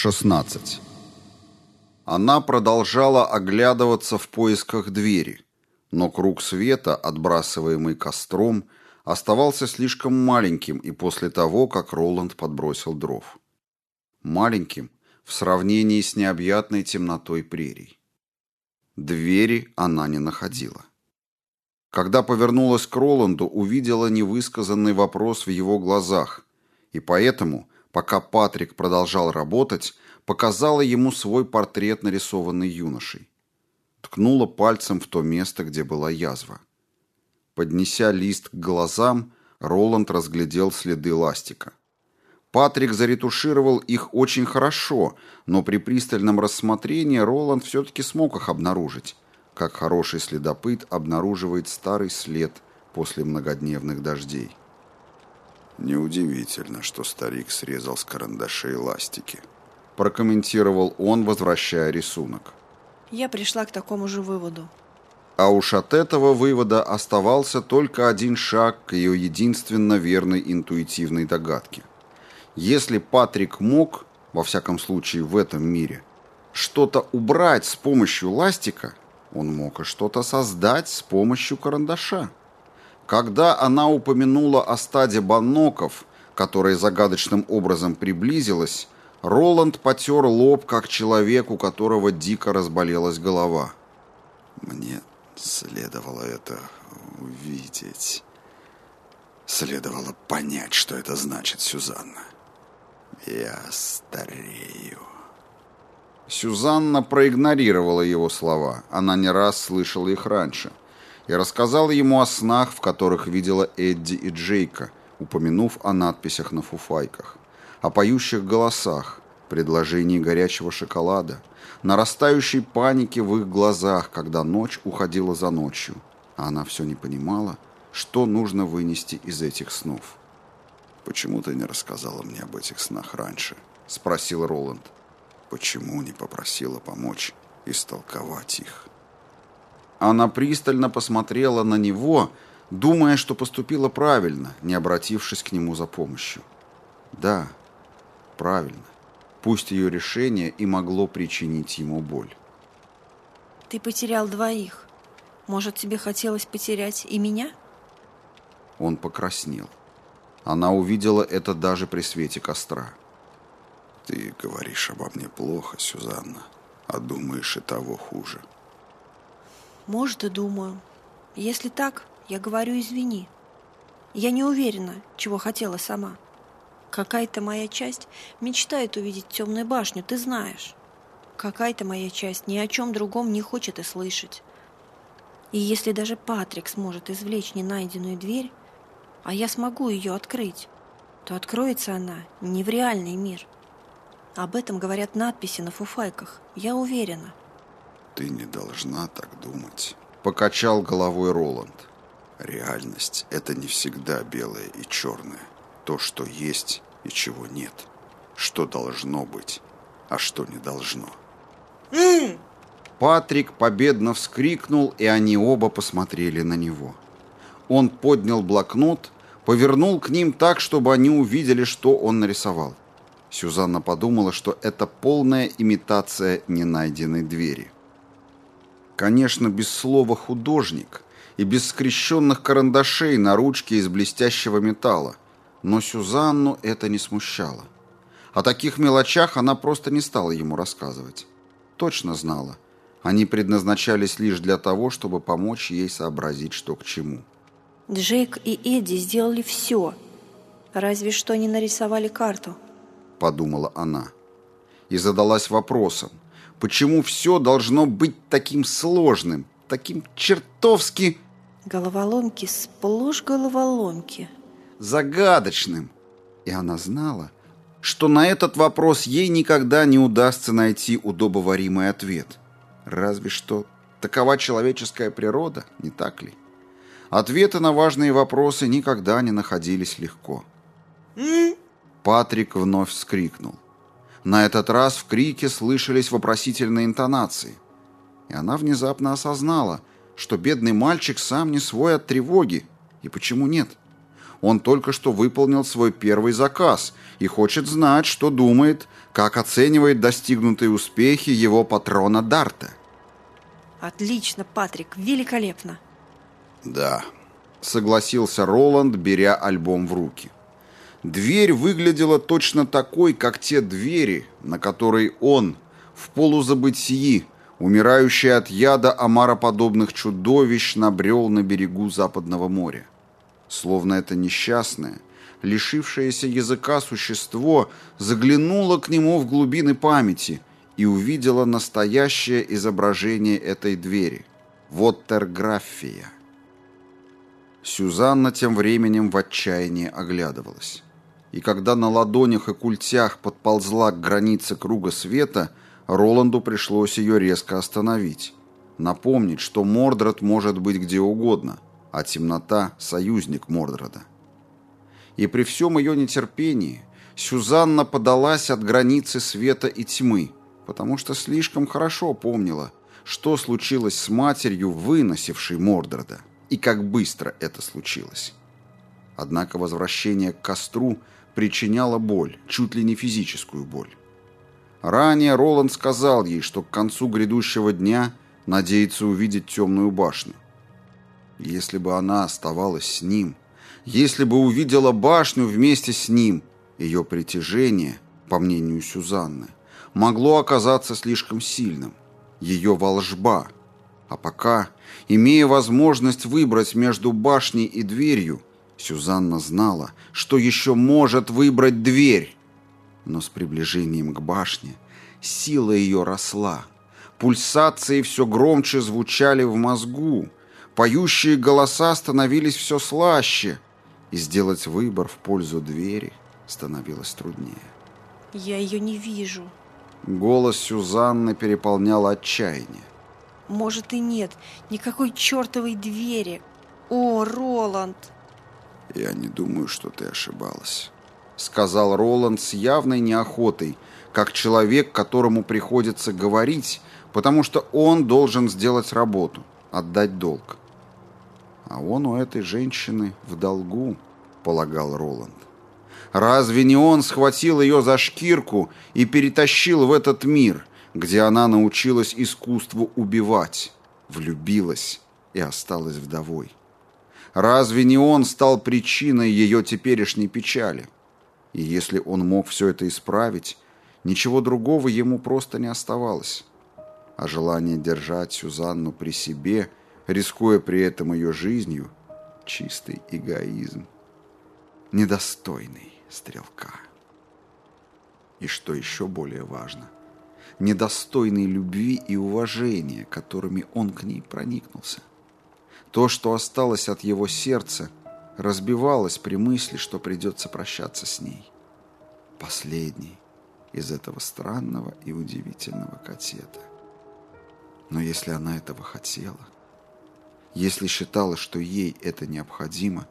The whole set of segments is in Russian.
16. Она продолжала оглядываться в поисках двери, но круг света, отбрасываемый костром, оставался слишком маленьким и после того, как Роланд подбросил дров. Маленьким в сравнении с необъятной темнотой прерий. Двери она не находила. Когда повернулась к Роланду, увидела невысказанный вопрос в его глазах, и поэтому, пока Патрик продолжал работать, показала ему свой портрет, нарисованный юношей. Ткнула пальцем в то место, где была язва. Поднеся лист к глазам, Роланд разглядел следы ластика. Патрик заретушировал их очень хорошо, но при пристальном рассмотрении Роланд все-таки смог их обнаружить как хороший следопыт обнаруживает старый след после многодневных дождей. Неудивительно, что старик срезал с карандашей ластики. Прокомментировал он, возвращая рисунок. Я пришла к такому же выводу. А уж от этого вывода оставался только один шаг к ее единственно верной интуитивной догадке. Если Патрик мог, во всяком случае в этом мире, что-то убрать с помощью ластика, он мог и что-то создать с помощью карандаша. Когда она упомянула о стаде банноков, которая загадочным образом приблизилась, Роланд потер лоб, как человек, у которого дико разболелась голова. «Мне следовало это увидеть. Следовало понять, что это значит, Сюзанна. Я старею». Сюзанна проигнорировала его слова, она не раз слышала их раньше, и рассказала ему о снах, в которых видела Эдди и Джейка, упомянув о надписях на фуфайках, о поющих голосах, предложении горячего шоколада, нарастающей панике в их глазах, когда ночь уходила за ночью, а она все не понимала, что нужно вынести из этих снов. «Почему ты не рассказала мне об этих снах раньше?» — спросил Роланд. Почему не попросила помочь истолковать их? Она пристально посмотрела на него, думая, что поступила правильно, не обратившись к нему за помощью. Да, правильно. Пусть ее решение и могло причинить ему боль. Ты потерял двоих. Может, тебе хотелось потерять и меня? Он покраснел. Она увидела это даже при свете костра. Ты говоришь обо мне плохо, Сюзанна, а думаешь и того хуже. Может, и думаю. Если так, я говорю извини. Я не уверена, чего хотела сама. Какая-то моя часть мечтает увидеть темную башню, ты знаешь. Какая-то моя часть ни о чем другом не хочет и слышать. И если даже Патрик сможет извлечь ненайденную дверь, а я смогу ее открыть, то откроется она не в реальный мир, об этом говорят надписи на фуфайках. Я уверена. Ты не должна так думать. Покачал головой Роланд. Реальность – это не всегда белое и черное. То, что есть и чего нет. Что должно быть, а что не должно. Патрик победно вскрикнул, и они оба посмотрели на него. Он поднял блокнот, повернул к ним так, чтобы они увидели, что он нарисовал. Сюзанна подумала, что это полная имитация ненайденной двери. Конечно, без слова «художник» и без скрещенных карандашей на ручке из блестящего металла, но Сюзанну это не смущало. О таких мелочах она просто не стала ему рассказывать. Точно знала. Они предназначались лишь для того, чтобы помочь ей сообразить, что к чему. Джейк и Эдди сделали все. Разве что не нарисовали карту подумала она. И задалась вопросом, почему все должно быть таким сложным, таким чертовски... Головоломки, сплошь головоломки. Загадочным. И она знала, что на этот вопрос ей никогда не удастся найти удобоваримый ответ. Разве что такова человеческая природа, не так ли? Ответы на важные вопросы никогда не находились легко. Патрик вновь вскрикнул. На этот раз в крике слышались вопросительные интонации. И она внезапно осознала, что бедный мальчик сам не свой от тревоги. И почему нет? Он только что выполнил свой первый заказ и хочет знать, что думает, как оценивает достигнутые успехи его патрона Дарта. Отлично, Патрик, великолепно. Да, согласился Роланд, беря альбом в руки. Дверь выглядела точно такой, как те двери, на которые он в полузабытии, умирающий от яда омароподобных чудовищ, набрел на берегу Западного моря. Словно это несчастное, лишившееся языка существо заглянуло к нему в глубины памяти и увидело настоящее изображение этой двери – Воттерграфия. Сюзанна тем временем в отчаянии оглядывалась. И когда на ладонях и культях подползла к границе круга света, Роланду пришлось ее резко остановить. Напомнить, что Мордред может быть где угодно, а темнота – союзник Мордреда. И при всем ее нетерпении Сюзанна подалась от границы света и тьмы, потому что слишком хорошо помнила, что случилось с матерью, выносившей Мордреда, и как быстро это случилось. Однако возвращение к костру причиняло боль, чуть ли не физическую боль. Ранее Роланд сказал ей, что к концу грядущего дня надеется увидеть темную башню. Если бы она оставалась с ним, если бы увидела башню вместе с ним, ее притяжение, по мнению Сюзанны, могло оказаться слишком сильным. Ее волжба. А пока, имея возможность выбрать между башней и дверью, Сюзанна знала, что еще может выбрать дверь. Но с приближением к башне сила ее росла. Пульсации все громче звучали в мозгу, поющие голоса становились все слаще, и сделать выбор в пользу двери становилось труднее. Я ее не вижу. Голос Сюзанны переполнял отчаяние. Может и нет, никакой чертовой двери. О, Роланд! Я не думаю, что ты ошибалась. Сказал Роланд с явной неохотой, как человек, которому приходится говорить, потому что он должен сделать работу, отдать долг. А он у этой женщины в долгу, полагал Роланд. Разве не он схватил ее за шкирку и перетащил в этот мир, где она научилась искусству убивать, влюбилась и осталась вдовой? Разве не он стал причиной ее теперешней печали? И если он мог все это исправить, ничего другого ему просто не оставалось. А желание держать Сюзанну при себе, рискуя при этом ее жизнью, чистый эгоизм. Недостойный стрелка. И что еще более важно, недостойный любви и уважения, которыми он к ней проникнулся. То, что осталось от его сердца, разбивалось при мысли, что придется прощаться с ней. Последний из этого странного и удивительного катета. Но если она этого хотела, если считала, что ей это необходимо,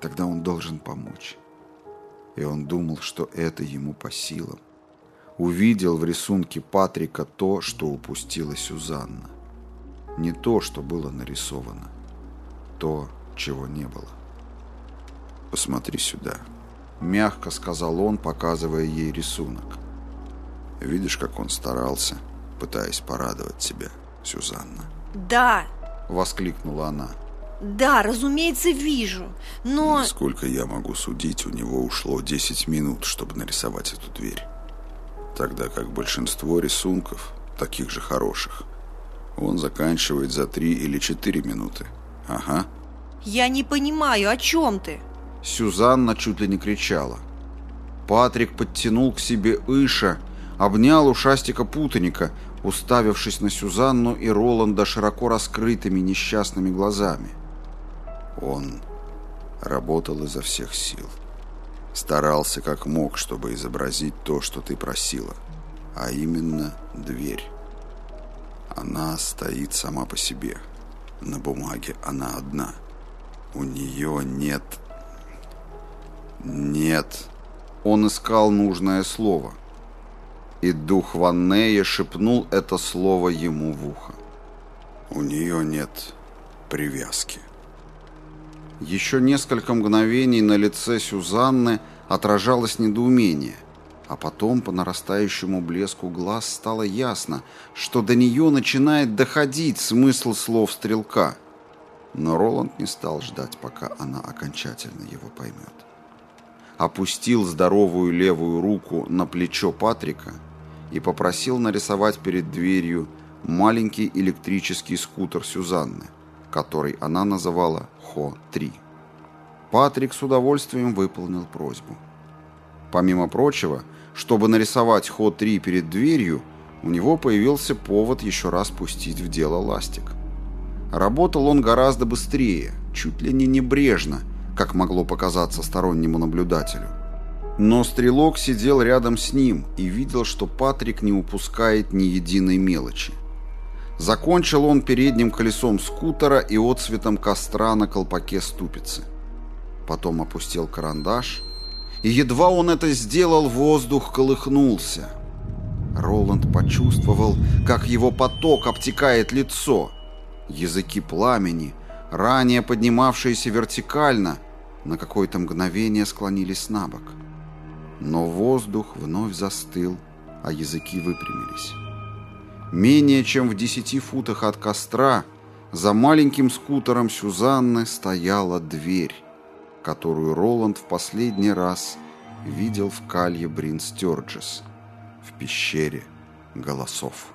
тогда он должен помочь. И он думал, что это ему по силам. Увидел в рисунке Патрика то, что упустила Сюзанна. Не то, что было нарисовано. То, чего не было. «Посмотри сюда», — мягко сказал он, показывая ей рисунок. «Видишь, как он старался, пытаясь порадовать тебя, Сюзанна?» «Да!» — воскликнула она. Да, разумеется, вижу, но... Насколько я могу судить, у него ушло 10 минут, чтобы нарисовать эту дверь. Тогда как большинство рисунков, таких же хороших, он заканчивает за 3 или 4 минуты. Ага. Я не понимаю, о чем ты? Сюзанна чуть ли не кричала. Патрик подтянул к себе Иша, обнял ушастика путаника, уставившись на Сюзанну и Роланда широко раскрытыми несчастными глазами. Он работал изо всех сил. Старался как мог, чтобы изобразить то, что ты просила, а именно дверь. Она стоит сама по себе. На бумаге она одна. У нее нет... Нет... Он искал нужное слово. И дух Ваннея шепнул это слово ему в ухо. У нее нет привязки. Еще несколько мгновений на лице Сюзанны отражалось недоумение, а потом по нарастающему блеску глаз стало ясно, что до нее начинает доходить смысл слов стрелка. Но Роланд не стал ждать, пока она окончательно его поймет. Опустил здоровую левую руку на плечо Патрика и попросил нарисовать перед дверью маленький электрический скутер Сюзанны, который она называла Хо-3. Патрик с удовольствием выполнил просьбу. Помимо прочего, чтобы нарисовать Хо-3 перед дверью, у него появился повод еще раз пустить в дело ластик. Работал он гораздо быстрее, чуть ли не небрежно, как могло показаться стороннему наблюдателю. Но стрелок сидел рядом с ним и видел, что Патрик не упускает ни единой мелочи. Закончил он передним колесом скутера и отцветом костра на колпаке ступицы. Потом опустил карандаш, и едва он это сделал, воздух колыхнулся. Роланд почувствовал, как его поток обтекает лицо. Языки пламени, ранее поднимавшиеся вертикально, на какое-то мгновение склонились на бок. Но воздух вновь застыл, а языки выпрямились. Менее чем в десяти футах от костра за маленьким скутером Сюзанны стояла дверь, которую Роланд в последний раз видел в калье Брин Стерджес в пещере голосов.